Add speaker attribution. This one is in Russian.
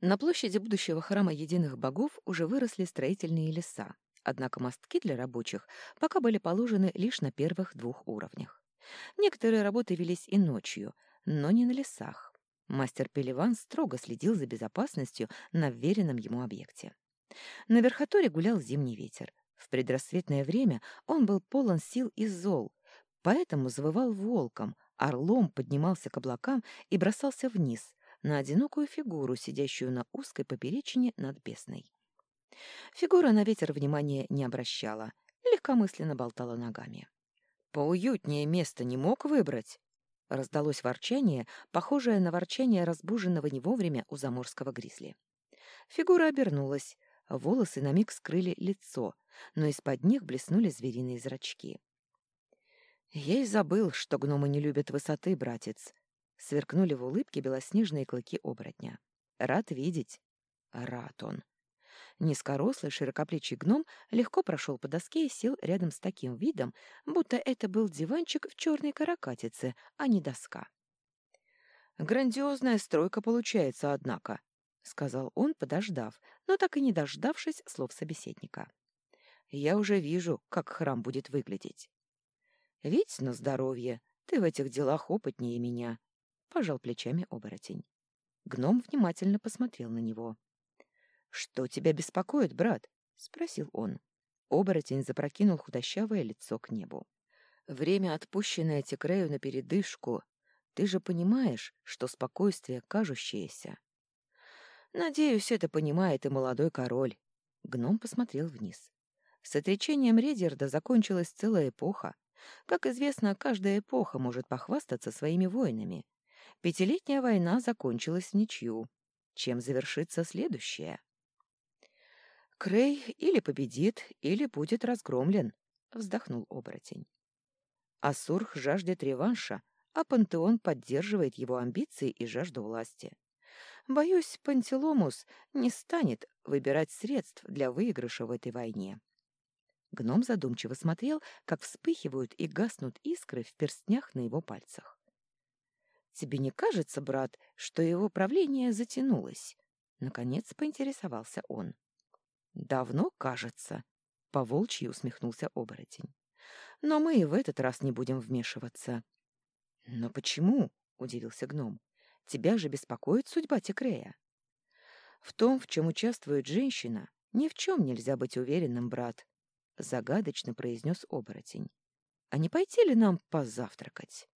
Speaker 1: На площади будущего храма единых богов уже выросли строительные леса, однако мостки для рабочих пока были положены лишь на первых двух уровнях. Некоторые работы велись и ночью, но не на лесах. Мастер Пеливан строго следил за безопасностью на вверенном ему объекте. На верхотуре гулял зимний ветер. В предрассветное время он был полон сил и зол, поэтому завывал волком, орлом поднимался к облакам и бросался вниз, на одинокую фигуру, сидящую на узкой поперечине над бесной. Фигура на ветер внимания не обращала, легкомысленно болтала ногами. «Поуютнее место не мог выбрать?» Раздалось ворчание, похожее на ворчание разбуженного не вовремя у заморского гризли. Фигура обернулась, волосы на миг скрыли лицо, но из-под них блеснули звериные зрачки. «Я и забыл, что гномы не любят высоты, братец», Сверкнули в улыбке белоснежные клыки оборотня. «Рад видеть». Рад он. Низкорослый, широкоплечий гном легко прошел по доске и сел рядом с таким видом, будто это был диванчик в черной каракатице, а не доска. «Грандиозная стройка получается, однако», — сказал он, подождав, но так и не дождавшись слов собеседника. «Я уже вижу, как храм будет выглядеть». «Ведь на здоровье, ты в этих делах опытнее меня», пожал плечами оборотень. Гном внимательно посмотрел на него. «Что тебя беспокоит, брат?» — спросил он. Оборотень запрокинул худощавое лицо к небу. «Время, отпущенное Текрею на передышку. Ты же понимаешь, что спокойствие кажущееся». «Надеюсь, это понимает и молодой король». Гном посмотрел вниз. С отречением Редерда закончилась целая эпоха. Как известно, каждая эпоха может похвастаться своими воинами, Пятилетняя война закончилась в ничью. Чем завершится следующая? Крей или победит, или будет разгромлен, вздохнул оборотень. Асурх жаждет реванша, а пантеон поддерживает его амбиции и жажду власти. Боюсь, Пантеломус не станет выбирать средств для выигрыша в этой войне. Гном задумчиво смотрел, как вспыхивают и гаснут искры в перстнях на его пальцах. Тебе не кажется, брат, что его правление затянулось? Наконец поинтересовался он. Давно кажется, поволчьи усмехнулся оборотень. Но мы и в этот раз не будем вмешиваться. Но почему? удивился гном. Тебя же беспокоит судьба Текрея. В том, в чем участвует женщина, ни в чем нельзя быть уверенным, брат, загадочно произнес оборотень. А не пойти ли нам позавтракать?